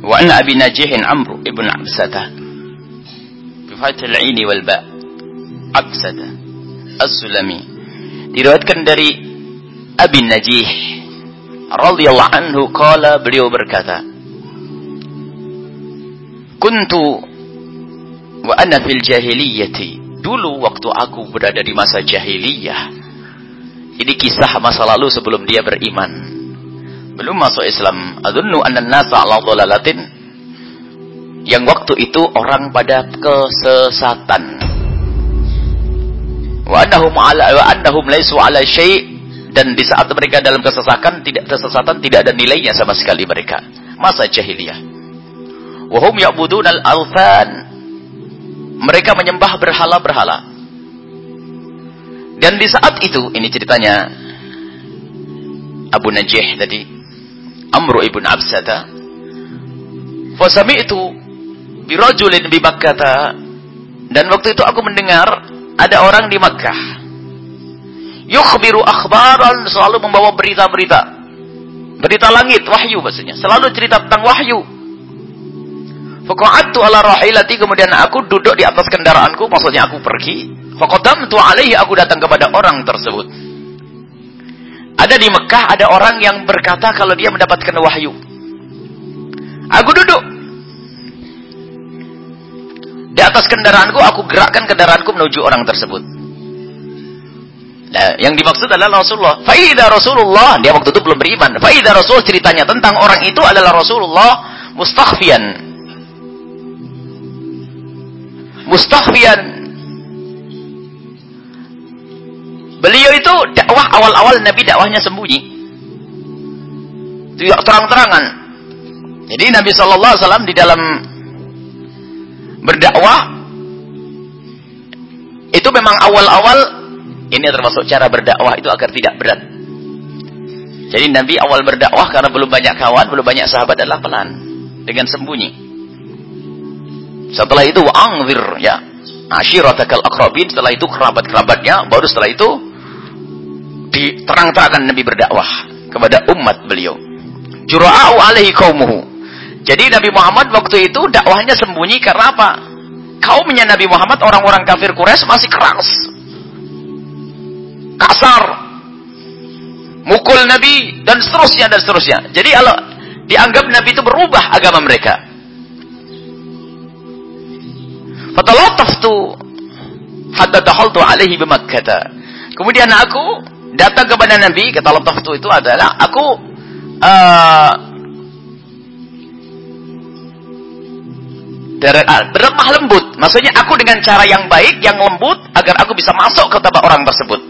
Wa an Abi Najih Amr ibn Absatah bi fathil 'ain wal ba' Absatah As-Sulami. Diriwayatkan dari Abi Najih radhiyallahu anhu qala beliau berkata Kuntu wa ana fil jahiliyati dulu waktu aku berada di masa jahiliyah ini kisah masa lalu sebelum dia beriman belum masuk Islam adunnu anna nasa ala dhalalatin. Yang waktu itu orang pada kesesatan. Wa annahum ala wa annahum laisu ala syai' dan di saat mereka dalam kesesatan tidak kesesatan tidak ada nilainya sama sekali mereka. Masa jahiliyah. Wahum ya'budun al-alfan mereka menyembah berhala-berhala. Dan di saat itu, ini ceritanya Abu Najih tadi, Amru ibn Absata, Fasami itu birajulin bi Makkah dan waktu itu aku mendengar ada orang di Makkah. Yukhbiru akhbaran selalu membawa berita-berita. Berita langit, wahyu maksudnya. Selalu cerita tentang wahyu. Faqa'adtu ala rahilati kemudian aku duduk di atas kendaraanku maksudnya aku pergi. Faqadamtu alaihi aku datang kepada orang tersebut. Ada di Mekah ada orang yang berkata kalau dia mendapatkan wahyu. Aku duduk di atas kendaraanku aku gerakkan kendaraanku menuju orang tersebut. Nah, yang dimaksud adalah Rasulullah. Faidah Rasulullah, dia waktu itu belum beriman. Faidah Rasul ceritanya tentang orang itu adalah Rasulullah mustakhfian mustahfian. Beliau itu dakwah awal-awal Nabi dakwahnya sembunyi. Tidak terang-terangan. Jadi Nabi Shallallahu Alaihi Wasallam di dalam berdakwah itu memang awal-awal ini termasuk cara berdakwah itu agar tidak berat. Jadi Nabi awal berdakwah karena belum banyak kawan, belum banyak sahabat adalah pelan dengan sembunyi. Setelah itu angzir ya. Ashiratakal akrabin. Setelah itu kerabat-kerabatnya. Baru setelah itu diterang-terangkan Nabi berdakwah kepada umat beliau. Jura'au alaihi kaumuhu. Jadi Nabi Muhammad waktu itu dakwahnya sembunyi karena apa? Kaumnya Nabi Muhammad orang-orang kafir Quraisy masih keras. Kasar. Mukul Nabi dan seterusnya dan seterusnya. Jadi kalau dianggap Nabi itu berubah agama mereka. Fatalattaftu hatta dakhaltu alaihi bimakkah. Kemudian aku datang kepada Nabi, kata lataftu itu adalah aku uh, berlemah lembut. Maksudnya aku dengan cara yang baik, yang lembut agar aku bisa masuk ke tempat orang tersebut.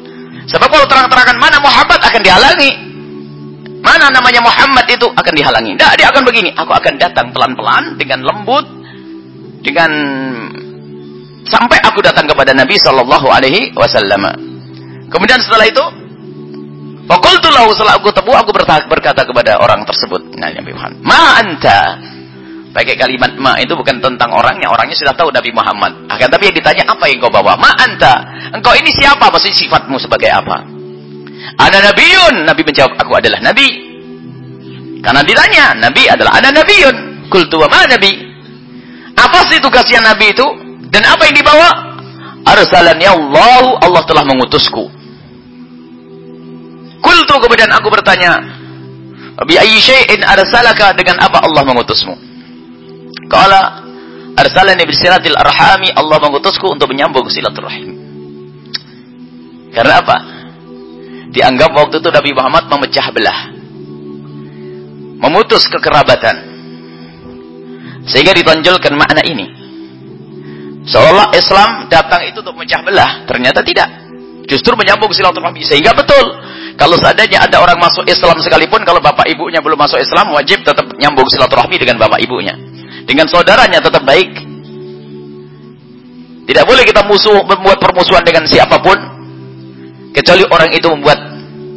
Sebab kalau terang-terangan mana Muhammad akan dihalangi. Mana namanya Muhammad itu akan dihalangi. Tidak, dia akan begini. Aku akan datang pelan-pelan dengan lembut, dengan Sampai aku datang kepada Nabi Shallallahu Alaihi Wasallam. Kemudian setelah itu, Fakultu lahu setelah aku tebu, aku berkata kepada orang tersebut. Nabi Muhammad. Ma anta. Pakai kalimat ma itu bukan tentang orangnya. Orangnya sudah tahu Nabi Muhammad. Akan tapi yang ditanya apa yang kau bawa? Ma anta. Engkau ini siapa? Maksudnya sifatmu sebagai apa? Ada nabiun. Nabi menjawab, aku adalah nabi. Karena ditanya, nabi adalah ada nabiun. Kultu wa ma nabi. Apa sih tugasnya nabi itu? Dan apa yang dibawa? Arsalani Allah, Allah telah mengutusku. Kultu kemudian aku bertanya, Bi ayyi syai'in arsalaka dengan apa Allah mengutusmu? Qala arsalani bisiratil arhami, Allah mengutusku untuk menyambung silaturahim. Karena apa? Dianggap waktu itu Nabi Muhammad memecah belah. Memutus kekerabatan. Sehingga ditonjolkan makna ini. Seolah Islam datang itu untuk memecah belah, ternyata tidak. Justru menyambung silaturahmi. Sehingga betul, kalau seandainya ada orang masuk Islam sekalipun, kalau bapak ibunya belum masuk Islam, wajib tetap nyambung silaturahmi dengan bapak ibunya. Dengan saudaranya tetap baik. Tidak boleh kita musuh membuat permusuhan dengan siapa pun, kecuali orang itu membuat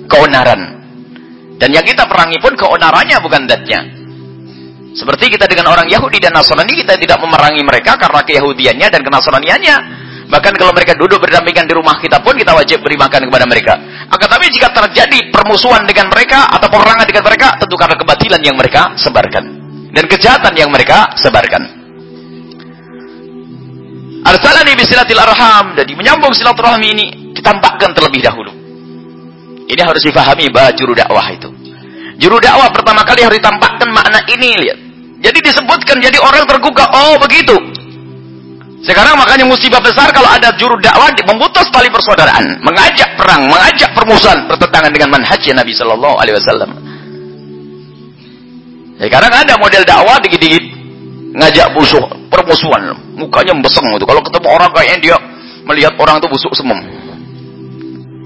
keonaran. Dan yang kita perangi pun keonarannya bukan datnya. Seperti kita dengan orang Yahudi dan Nasrani, kita tidak memerangi mereka karena keyahudiannya dan kenasraniannya. Bahkan kalau mereka duduk berdampingan di rumah kita pun, kita wajib beri makan kepada mereka. Akan tapi jika terjadi permusuhan dengan mereka, atau peperangan dengan mereka, tentu karena kebatilan yang mereka sebarkan. dan kejahatan yang mereka sebarkan. Arsalani bisilatil arham. Jadi menyambung silaturahmi ini ditampakkan terlebih dahulu. Ini harus difahami bahwa juru dakwah itu. Juru dakwah pertama kali harus ditampakkan makna ini lihat. Jadi disebutkan jadi orang tergugah. Oh begitu. Sekarang makanya musibah besar kalau ada juru dakwah memutus tali persaudaraan, mengajak perang, mengajak permusuhan bertentangan dengan manhajnya Nabi Shallallahu Alaihi Wasallam. Sekarang ada model dakwah dikit-dikit ngajak musuh, permusuhan, mukanya membeseng itu. Kalau ketemu orang kayaknya dia melihat orang itu busuk semum.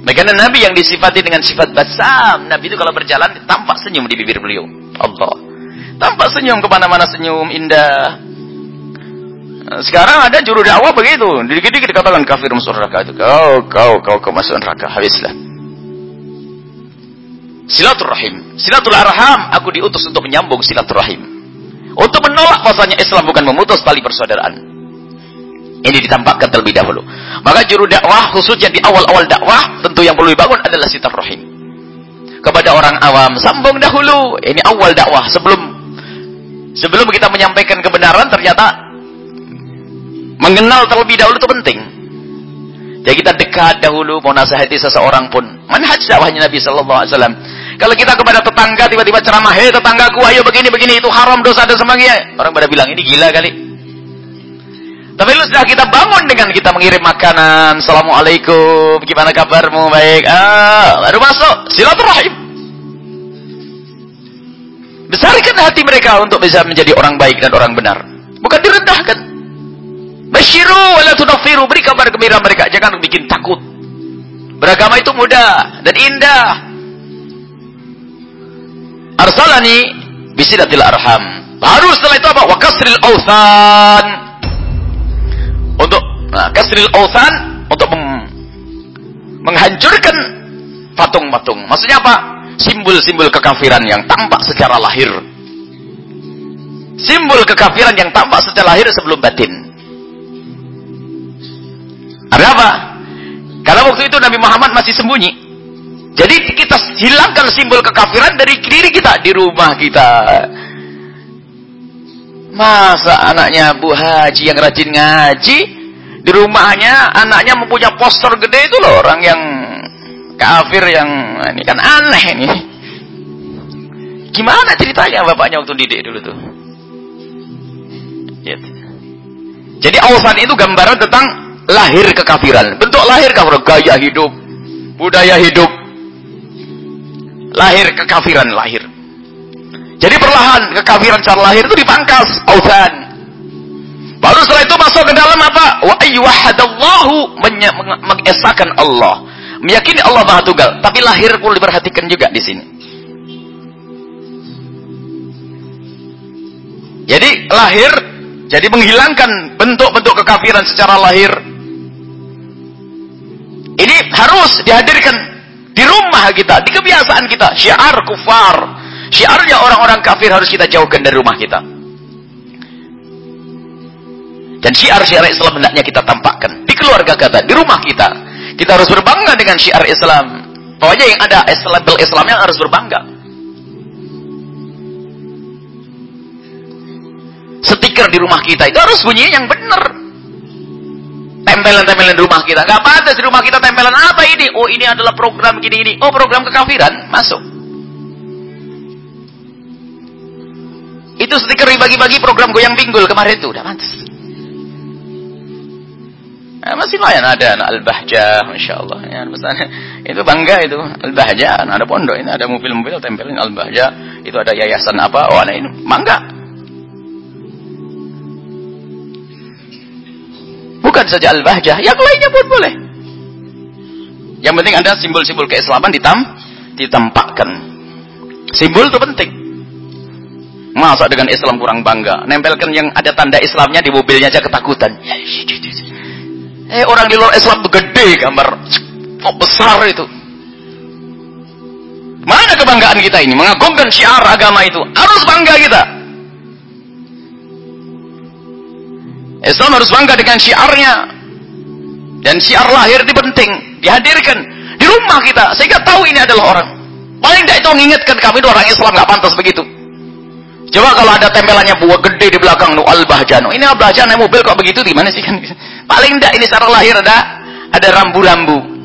Bagaimana Nabi yang disifati dengan sifat basam, Nabi itu kalau berjalan tampak senyum di bibir beliau. Allah. Tampak senyum ke mana-mana senyum indah. Sekarang ada juru dakwah begitu. Dikit-dikit dikatakan kafir masuk neraka itu. Kau, kau, kau, kau masuk neraka. Habislah. Silaturahim. Silatul arham. Aku diutus untuk menyambung silaturahim. Untuk menolak bahasanya Islam bukan memutus tali persaudaraan. Ini ditampakkan terlebih dahulu. Maka juru dakwah khususnya di awal-awal dakwah tentu yang perlu dibangun adalah silaturahim. Kepada orang awam sambung dahulu. Ini awal dakwah sebelum sebelum kita menyampaikan kebenaran ternyata Mengenal terlebih dahulu itu penting. Jadi kita dekat dahulu mau nasihati seseorang pun. Manhaj dakwahnya Nabi sallallahu alaihi wasallam. Kalau kita kepada tetangga tiba-tiba ceramah, "Hei tetanggaku, ayo begini begini itu haram dosa dan sebagainya." Orang pada bilang, "Ini gila kali." Tapi lu sudah kita bangun dengan kita mengirim makanan. Assalamualaikum, gimana kabarmu? Baik. Ah, baru masuk silaturahim. Besarkan hati mereka untuk bisa menjadi orang baik dan orang benar. Bukan direndahkan. Basyiru wala tunaffiru. Beri kabar gembira mereka. Jangan bikin takut. Beragama itu mudah dan indah. Arsalani bisidatil arham. Baru setelah itu apa? Wa kasril. Untuk nah, kasril untuk menghancurkan patung-patung. Maksudnya apa? Simbol-simbol kekafiran yang tampak secara lahir. Simbol kekafiran yang tampak secara lahir sebelum batin. Ada apa? Karena waktu itu Nabi Muhammad masih sembunyi. Jadi kita hilangkan simbol kekafiran dari diri kita di rumah kita. Masa anaknya Bu Haji yang rajin ngaji di rumahnya anaknya mempunyai poster gede itu loh orang yang kafir yang ini kan aneh ini. Gimana ceritanya bapaknya waktu didik dulu tuh? Jadi awsan itu gambaran tentang lahir kekafiran. Bentuk lahir kafir, gaya hidup, budaya hidup. Lahir kekafiran lahir. Jadi perlahan kekafiran secara lahir itu dipangkas, ausan. Baru setelah itu masuk ke dalam apa? Wa ayyuhadallahu mengesahkan Allah. Meyakini Allah Maha Tunggal, tapi lahir pun diperhatikan juga di sini. Jadi lahir jadi menghilangkan bentuk-bentuk kekafiran secara lahir ini harus dihadirkan di rumah kita, di kebiasaan kita. Syiar kufar. Syiarnya orang-orang kafir harus kita jauhkan dari rumah kita. Dan syiar-syiar Islam hendaknya kita tampakkan di keluarga kita, di rumah kita. Kita harus berbangga dengan syiar Islam. Pokoknya yang ada label Islamnya harus berbangga. Stiker di rumah kita itu harus bunyi yang benar tempelan-tempelan di rumah kita. Gak pantas di rumah kita tempelan apa ini? Oh ini adalah program gini ini. Oh program kekafiran masuk. Itu stiker dibagi-bagi program goyang pinggul kemarin itu udah pantas. Nah, masih lumayan ada Al-Bahjah, Masya Allah. Ya, itu bangga itu. Al-Bahjah, ada pondok ini, ada mobil-mobil tempelin Al-Bahjah. Itu ada yayasan apa, oh ada ini. Bangga. Bukan saja al-bahjah, yang lainnya pun boleh. Yang penting ada simbol-simbol keislaman ditam ditampakkan. Simbol itu penting. Masa dengan Islam kurang bangga? Nempelkan yang ada tanda Islamnya di mobilnya aja ketakutan. Eh orang di luar Islam itu gede gambar oh, besar itu. Mana kebanggaan kita ini? Mengagumkan syiar agama itu. Harus bangga kita. Islam harus bangga dengan syiarnya. Dan syiar lahir ini penting. Dihadirkan di rumah kita. Sehingga tahu ini adalah orang. Paling tidak itu mengingatkan kami itu orang Islam. nggak pantas begitu. Coba kalau ada tempelannya buah gede di belakang nu al bahjano. Ini al bahjano mobil kok begitu gimana sih kan? Paling enggak ini secara lahir ada ada rambu-rambu.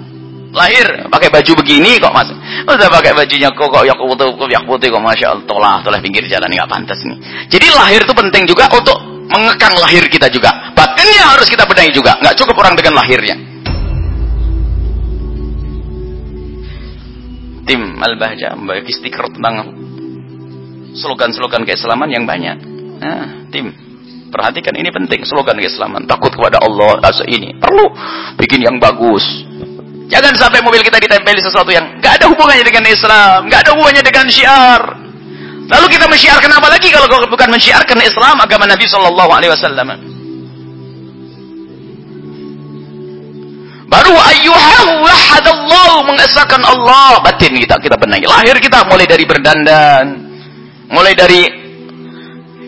Lahir pakai baju begini kok mas. Udah pakai bajunya kok kok yak putih kok yak putih kok masya Allah tolah tolah pinggir jalan nggak pantas nih. Jadi lahir itu penting juga untuk mengekang lahir kita juga. Batinnya harus kita benahi juga. Nggak cukup orang dengan lahirnya. Tim Al-Bahja membagi stiker tentang slogan-slogan keislaman yang banyak. Nah, tim perhatikan ini penting slogan keislaman. Takut kepada Allah asal ini perlu bikin yang bagus. Jangan sampai mobil kita ditempeli sesuatu yang nggak ada hubungannya dengan Islam, nggak ada hubungannya dengan syiar. Kita mensyiarkan apa lagi kalau bukan mensyiarkan Islam agama Nabi Shallallahu Alaihi Wasallam? Baru ayyuhahu wahadallahu mengesahkan Allah batin kita kita benahi. Lahir kita mulai dari berdandan, mulai dari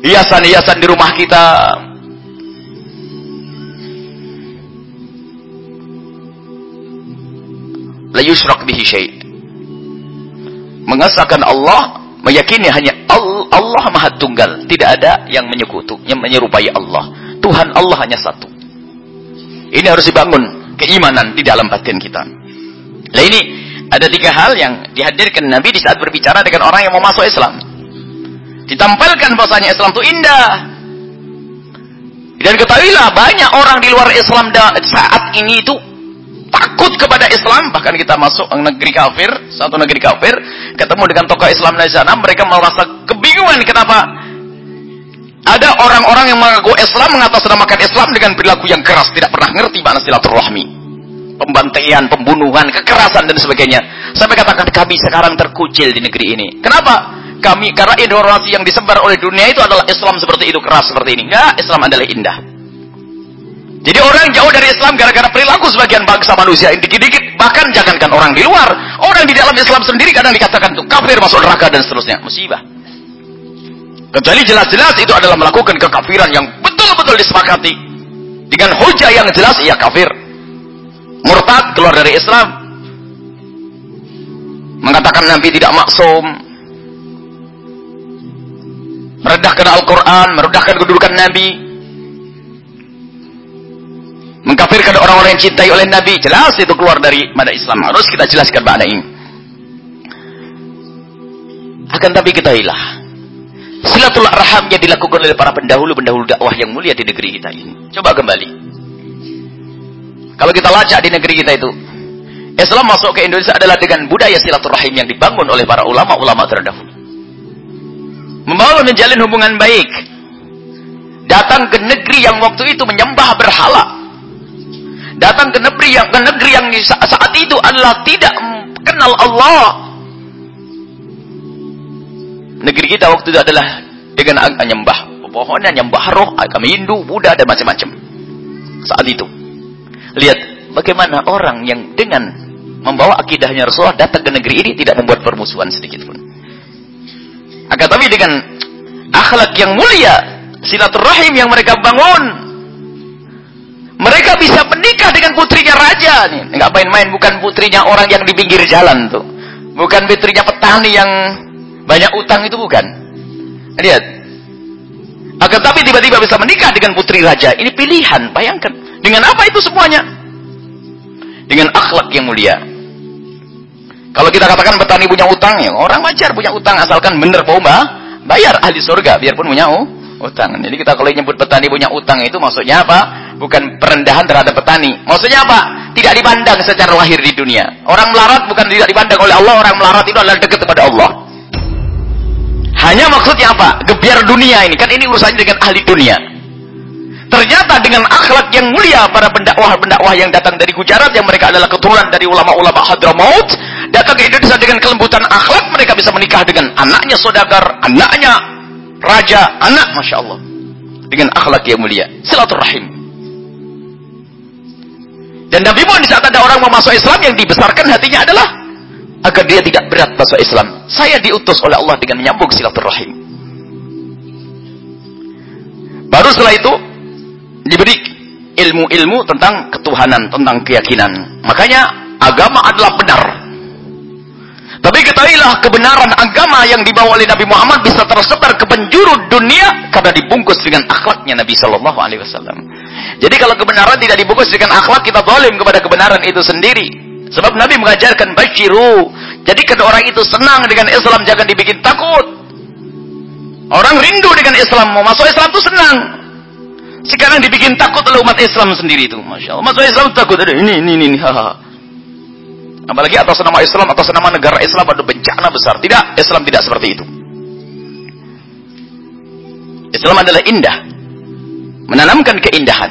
hiasan-hiasan di rumah kita. La yushrak bihi syai'. Mengesahkan Allah meyakini hanya Allah Maha Tunggal, tidak ada yang menyekutu, yang menyerupai Allah. Tuhan Allah hanya satu. Ini harus dibangun keimanan di dalam batin kita. Nah ini ada tiga hal yang dihadirkan Nabi di saat berbicara dengan orang yang mau masuk Islam. Ditampilkan bahwasanya Islam itu indah. Dan ketahuilah banyak orang di luar Islam saat ini itu takut kepada Islam, bahkan kita masuk negeri kafir, satu negeri kafir, ketemu dengan tokoh Islam di sana, mereka merasa kebingungan kenapa ada orang-orang yang mengaku Islam mengatasnamakan Islam dengan perilaku yang keras, tidak pernah ngerti mana silaturahmi. Pembantaian, pembunuhan, kekerasan dan sebagainya. Sampai katakan kami sekarang terkucil di negeri ini. Kenapa? Kami karena informasi yang disebar oleh dunia itu adalah Islam seperti itu keras seperti ini. Enggak, Islam adalah indah. Jadi orang jauh dari Islam gara-gara perilaku sebagian bangsa manusia yang dikit-dikit. Bahkan jangankan orang di luar. Orang di dalam Islam sendiri kadang dikatakan itu kafir masuk neraka dan seterusnya. Musibah. Kecuali jelas-jelas itu adalah melakukan kekafiran yang betul-betul disepakati. Dengan hujah yang jelas ia kafir. Murtad keluar dari Islam. Mengatakan Nabi tidak maksum. Meredahkan Al-Quran, meredahkan kedudukan Nabi mengkafirkan orang-orang yang cintai oleh Nabi. Jelas itu keluar dari mana Islam. Harus kita jelaskan makna ini. Akan tapi kita hilah. Silatul arham yang dilakukan oleh para pendahulu-pendahulu dakwah yang mulia di negeri kita ini. Coba kembali. Kalau kita lacak di negeri kita itu Islam masuk ke Indonesia adalah dengan budaya silaturahim yang dibangun oleh para ulama-ulama terdahulu. Membangun menjalin hubungan baik. Datang ke negeri yang waktu itu menyembah berhala datang ke negeri yang ke negeri yang saat itu adalah tidak kenal Allah. Negeri kita waktu itu adalah dengan nyembah pepohonan, nyembah roh, agama Hindu, Buddha dan macam-macam. Saat itu. Lihat bagaimana orang yang dengan membawa akidahnya Rasulullah datang ke negeri ini tidak membuat permusuhan sedikit pun. Akan tapi dengan akhlak yang mulia, silaturahim yang mereka bangun, mereka bisa menikah dengan putrinya raja nih. Enggak main-main bukan putrinya orang yang di pinggir jalan tuh. Bukan putrinya petani yang banyak utang itu bukan. Lihat. Akan tapi tiba-tiba bisa menikah dengan putri raja. Ini pilihan, bayangkan. Dengan apa itu semuanya? Dengan akhlak yang mulia. Kalau kita katakan petani punya utang, ya orang wajar punya utang asalkan benar bomba, bayar ahli surga biarpun punya utang. Jadi kita kalau nyebut petani punya utang itu maksudnya apa? bukan perendahan terhadap petani. Maksudnya apa? Tidak dipandang secara lahir di dunia. Orang melarat bukan tidak dipandang oleh Allah, orang melarat itu adalah dekat kepada Allah. Hanya maksudnya apa? Gebiar dunia ini. Kan ini urusannya dengan ahli dunia. Ternyata dengan akhlak yang mulia para pendakwah-pendakwah yang datang dari Gujarat yang mereka adalah keturunan dari ulama-ulama Hadramaut datang ke Indonesia dengan kelembutan akhlak mereka bisa menikah dengan anaknya saudagar, anaknya raja, anak Masya Allah dengan akhlak yang mulia silaturahim dan Nabi pun di saat ada orang mau masuk Islam yang dibesarkan hatinya adalah agar dia tidak berat masuk Islam. Saya diutus oleh Allah dengan menyambung silaturahim. Baru setelah itu diberi ilmu-ilmu tentang ketuhanan, tentang keyakinan. Makanya agama adalah benar. Tapi ketahuilah kebenaran agama yang dibawa oleh Nabi Muhammad bisa tersebar ke penjuru dunia karena dibungkus dengan akhlaknya Nabi Shallallahu Alaihi Wasallam. Jadi kalau kebenaran tidak dibungkus dengan akhlak kita zalim kepada kebenaran itu sendiri. Sebab Nabi mengajarkan basyiru. Jadi kalau orang itu senang dengan Islam jangan dibikin takut. Orang rindu dengan Islam mau masuk Islam itu senang. Sekarang dibikin takut oleh umat Islam sendiri itu, masya Allah. Masuk Islam takut ada ini ini ini. Haha. Apalagi atas nama Islam, atas nama negara Islam ada bencana besar. Tidak, Islam tidak seperti itu. Islam adalah indah. Menanamkan keindahan.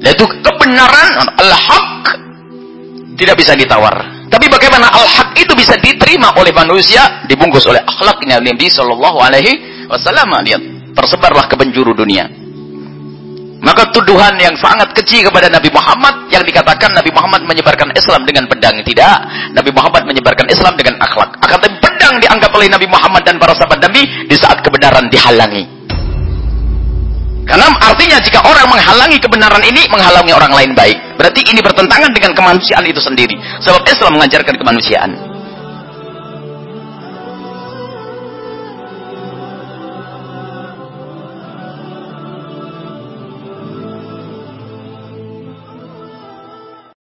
Yaitu kebenaran, al-haq tidak bisa ditawar. Tapi bagaimana al-haq itu bisa diterima oleh manusia, dibungkus oleh akhlaknya Nabi Shallallahu Alaihi Wasallam. Dia tersebarlah ke penjuru dunia. Maka tuduhan yang sangat kecil kepada Nabi Muhammad yang dikatakan Islam dengan pedang tidak. Nabi Muhammad menyebarkan Islam dengan akhlak. Akan tetapi pedang dianggap oleh Nabi Muhammad dan para sahabat Nabi di saat kebenaran dihalangi. Karena artinya jika orang menghalangi kebenaran ini menghalangi orang lain baik. Berarti ini bertentangan dengan kemanusiaan itu sendiri. Sebab Islam mengajarkan kemanusiaan.